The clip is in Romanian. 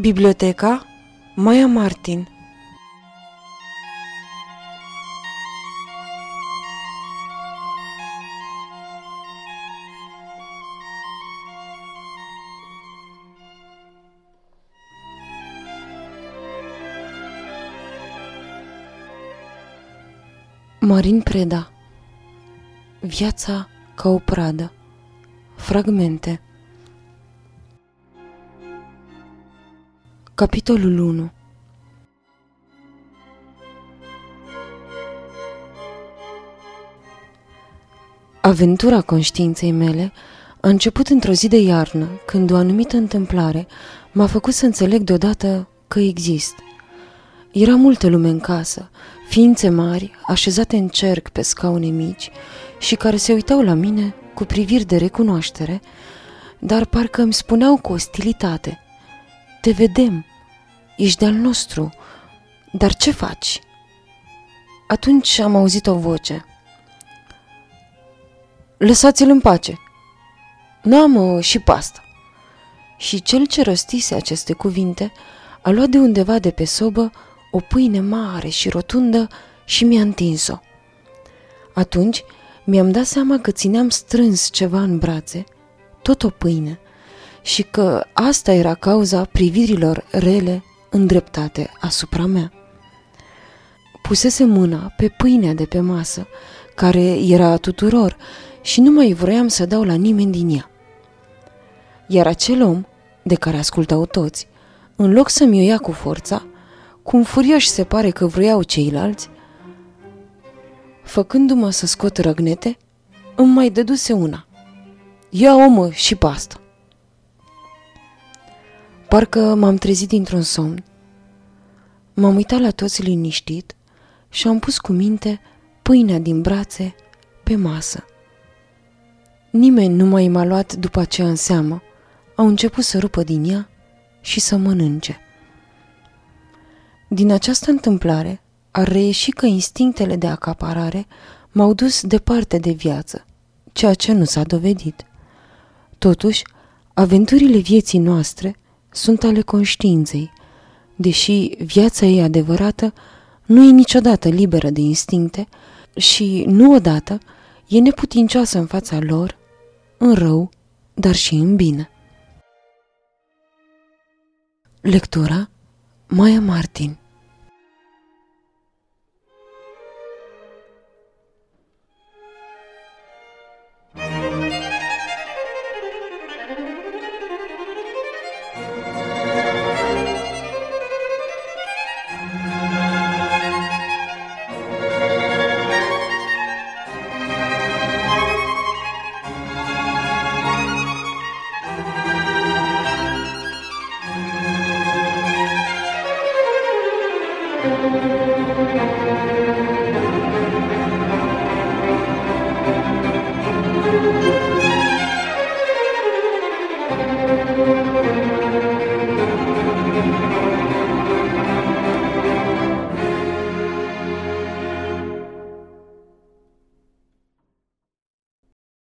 Biblioteca Maya Martin. Marin Preda. Viața ca o pradă. Fragmente Capitolul 1 Aventura conștiinței mele a început într-o zi de iarnă, când o anumită întâmplare m-a făcut să înțeleg deodată că exist. Era multă lume în casă, ființe mari, așezate în cerc pe scaune mici și care se uitau la mine cu priviri de recunoaștere, dar parcă îmi spuneau cu ostilitate, Te vedem, ești de-al nostru, dar ce faci? Atunci am auzit o voce. Lăsați-l în pace! N-am uh, și pasta. Și cel ce rostise aceste cuvinte a luat de undeva de pe sobă o pâine mare și rotundă și mi-a întins-o. Atunci mi-am dat seama că țineam strâns ceva în brațe, tot o pâine, și că asta era cauza privirilor rele îndreptate asupra mea. Pusese mâna pe pâinea de pe masă, care era a tuturor, și nu mai vroiam să dau la nimeni din ea. Iar acel om, de care ascultau toți, în loc să-mi o ia cu forța, cum furioși se pare că vroiau ceilalți, făcându-mă să scot răgnete, îmi mai dăduse una. Ia omă și pasta. Parcă m-am trezit dintr-un somn. M-am uitat la toți liniștit și am pus cu minte pâinea din brațe pe masă. Nimeni nu mai m-a luat după aceea în seamă. Au început să rupă din ea și să mănânce. Din această întâmplare ar reieși că instinctele de acaparare m-au dus departe de viață, ceea ce nu s-a dovedit. Totuși, aventurile vieții noastre sunt ale conștiinței, deși viața ei adevărată nu e niciodată liberă de instincte și nu odată e neputincioasă în fața lor, în rău, dar și în bine. Lectura Maya Martin Thank you.